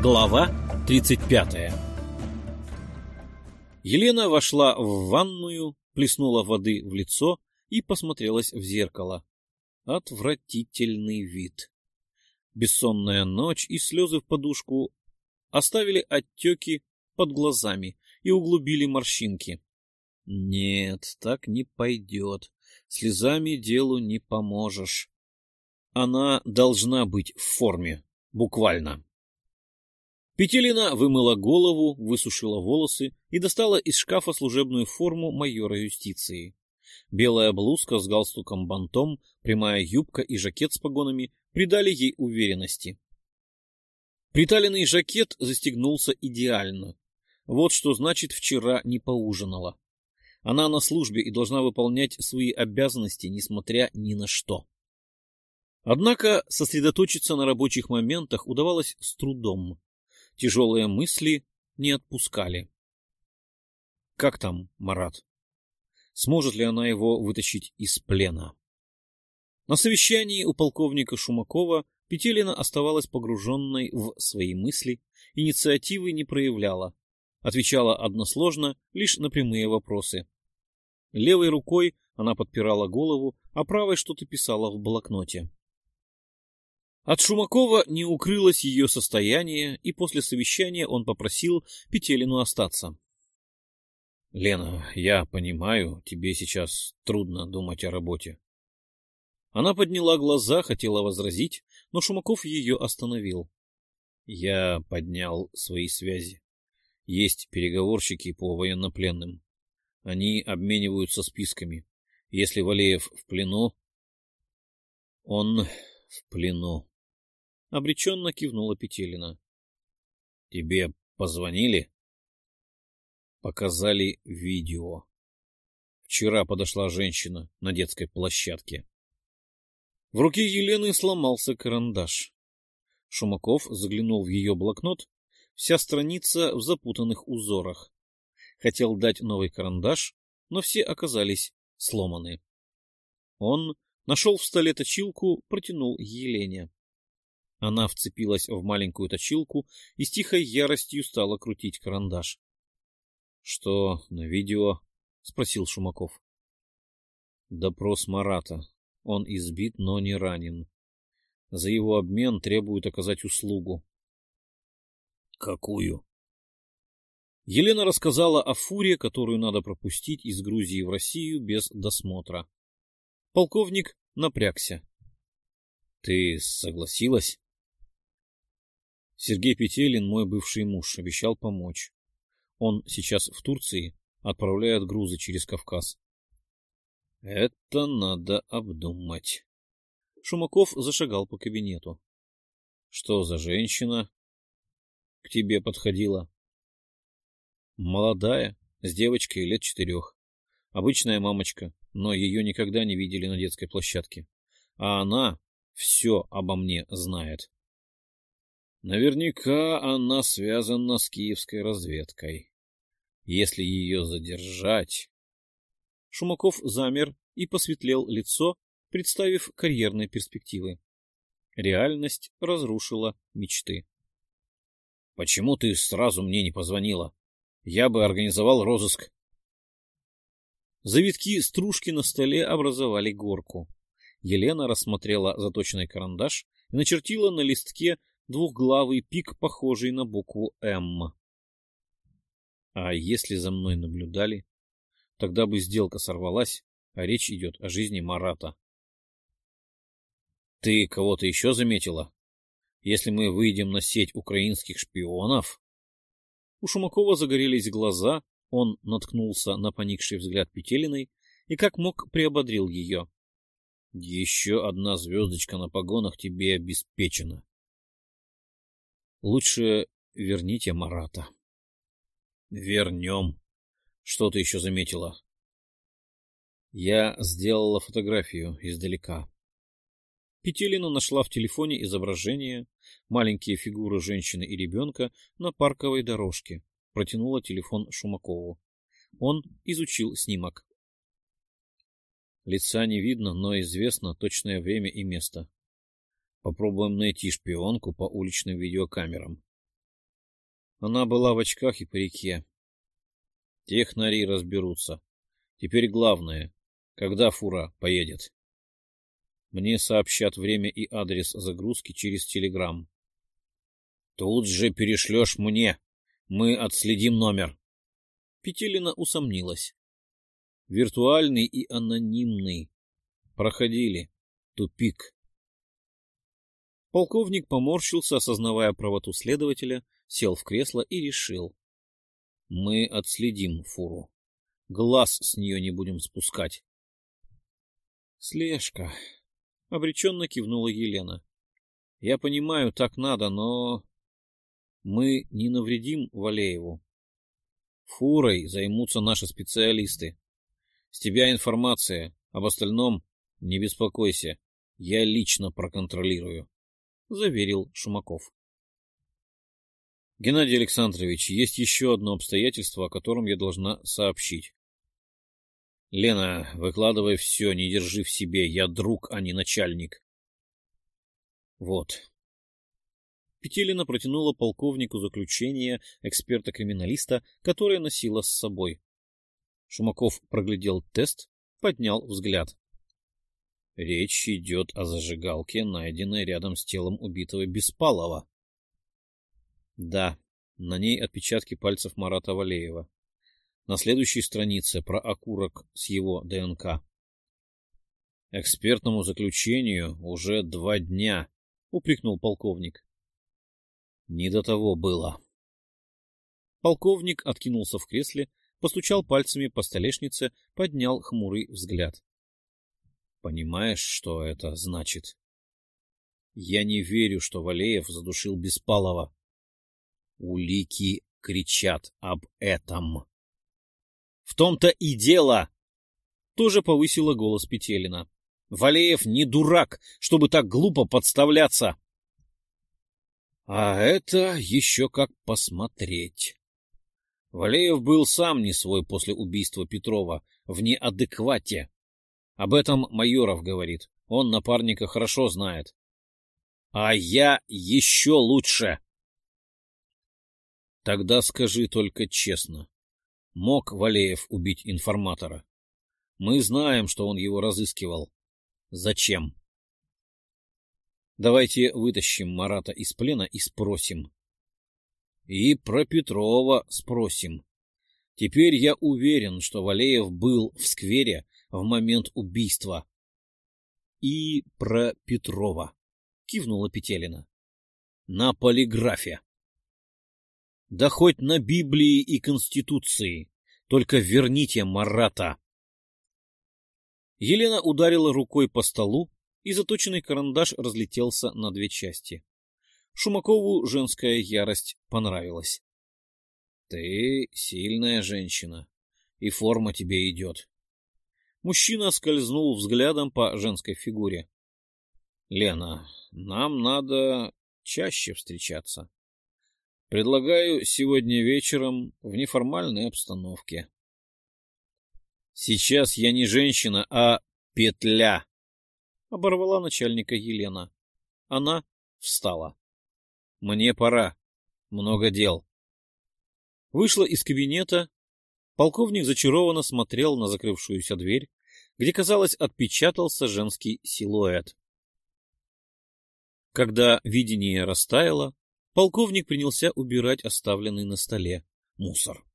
Глава 35 Елена вошла в ванную, плеснула воды в лицо и посмотрелась в зеркало. Отвратительный вид. Бессонная ночь и слезы в подушку оставили отеки под глазами и углубили морщинки. Нет, так не пойдет. Слезами делу не поможешь. Она должна быть в форме, буквально. Петелина вымыла голову, высушила волосы и достала из шкафа служебную форму майора юстиции. Белая блузка с галстуком-бантом, прямая юбка и жакет с погонами придали ей уверенности. Приталенный жакет застегнулся идеально. Вот что значит вчера не поужинала. Она на службе и должна выполнять свои обязанности, несмотря ни на что. Однако сосредоточиться на рабочих моментах удавалось с трудом. Тяжелые мысли не отпускали. Как там Марат? Сможет ли она его вытащить из плена? На совещании у полковника Шумакова Петелина оставалась погруженной в свои мысли, инициативы не проявляла, отвечала односложно лишь на прямые вопросы. Левой рукой она подпирала голову, а правой что-то писала в блокноте. От Шумакова не укрылось ее состояние, и после совещания он попросил Петелину остаться. — Лена, я понимаю, тебе сейчас трудно думать о работе. Она подняла глаза, хотела возразить, но Шумаков ее остановил. Я поднял свои связи. Есть переговорщики по военнопленным. Они обмениваются списками. Если Валеев в плену... Он в плену. — обреченно кивнула Петелина. — Тебе позвонили? — Показали видео. Вчера подошла женщина на детской площадке. В руке Елены сломался карандаш. Шумаков заглянул в ее блокнот. Вся страница в запутанных узорах. Хотел дать новый карандаш, но все оказались сломаны. Он нашел в столе точилку, протянул Елене. Она вцепилась в маленькую точилку и с тихой яростью стала крутить карандаш. — Что на видео? — спросил Шумаков. — Допрос Марата. Он избит, но не ранен. За его обмен требуют оказать услугу. — Какую? Елена рассказала о фуре, которую надо пропустить из Грузии в Россию без досмотра. Полковник напрягся. — Ты согласилась? Сергей Петелин, мой бывший муж, обещал помочь. Он сейчас в Турции, отправляет грузы через Кавказ. Это надо обдумать. Шумаков зашагал по кабинету. Что за женщина к тебе подходила? Молодая, с девочкой лет четырех. Обычная мамочка, но ее никогда не видели на детской площадке. А она все обо мне знает. Наверняка она связана с киевской разведкой. Если ее задержать... Шумаков замер и посветлел лицо, представив карьерные перспективы. Реальность разрушила мечты. — Почему ты сразу мне не позвонила? Я бы организовал розыск. Завитки стружки на столе образовали горку. Елена рассмотрела заточенный карандаш и начертила на листке двухглавый пик, похожий на букву «М». А если за мной наблюдали, тогда бы сделка сорвалась, а речь идет о жизни Марата. Ты кого-то еще заметила? Если мы выйдем на сеть украинских шпионов... У Шумакова загорелись глаза, он наткнулся на поникший взгляд Петелиной и как мог приободрил ее. Еще одна звездочка на погонах тебе обеспечена. Лучше верните Марата. Вернем. Что ты еще заметила? Я сделала фотографию издалека. Петелина нашла в телефоне изображение, маленькие фигуры женщины и ребенка на парковой дорожке. Протянула телефон Шумакову. Он изучил снимок. Лица не видно, но известно точное время и место. Попробуем найти шпионку по уличным видеокамерам. Она была в очках и парике. Технари разберутся. Теперь главное, когда фура поедет. Мне сообщат время и адрес загрузки через телеграм. Тут же перешлешь мне. Мы отследим номер. Петелина усомнилась. Виртуальный и анонимный. Проходили. Тупик. Полковник поморщился, осознавая правоту следователя, сел в кресло и решил. Мы отследим фуру. Глаз с нее не будем спускать. Слежка. Обреченно кивнула Елена. Я понимаю, так надо, но... Мы не навредим Валееву. Фурой займутся наши специалисты. С тебя информация. Об остальном не беспокойся. Я лично проконтролирую, — заверил Шумаков. Геннадий Александрович, есть еще одно обстоятельство, о котором я должна сообщить. Лена, выкладывай все, не держи в себе. Я друг, а не начальник. Вот. Петелина протянула полковнику заключение эксперта-криминалиста, которое носила с собой. Шумаков проглядел тест, поднял взгляд. Речь идет о зажигалке, найденной рядом с телом убитого Беспалова. Да, на ней отпечатки пальцев Марата Валеева. На следующей странице про окурок с его ДНК. Экспертному заключению уже два дня, упрекнул полковник. Не до того было. Полковник откинулся в кресле, постучал пальцами по столешнице, поднял хмурый взгляд. Понимаешь, что это значит? Я не верю, что Валеев задушил Беспалова. Улики кричат об этом. В том-то и дело! Тоже повысила голос Петелина. Валеев не дурак, чтобы так глупо подставляться. А это еще как посмотреть. Валеев был сам не свой после убийства Петрова, в неадеквате. Об этом Майоров говорит. Он напарника хорошо знает. А я еще лучше. Тогда скажи только честно. Мог Валеев убить информатора? Мы знаем, что он его разыскивал. Зачем? Давайте вытащим Марата из плена и спросим. И про Петрова спросим. Теперь я уверен, что Валеев был в сквере в момент убийства. И про Петрова, кивнула Петелина. На полиграфе. Да хоть на Библии и Конституции. Только верните Марата. Елена ударила рукой по столу, и заточенный карандаш разлетелся на две части. Шумакову женская ярость понравилась. — Ты сильная женщина, и форма тебе идет. Мужчина скользнул взглядом по женской фигуре. — Лена, нам надо чаще встречаться. Предлагаю сегодня вечером в неформальной обстановке. Сейчас я не женщина, а петля, — оборвала начальника Елена. Она встала. Мне пора. Много дел. Вышла из кабинета. Полковник зачарованно смотрел на закрывшуюся дверь, где, казалось, отпечатался женский силуэт. Когда видение растаяло, полковник принялся убирать оставленный на столе мусор.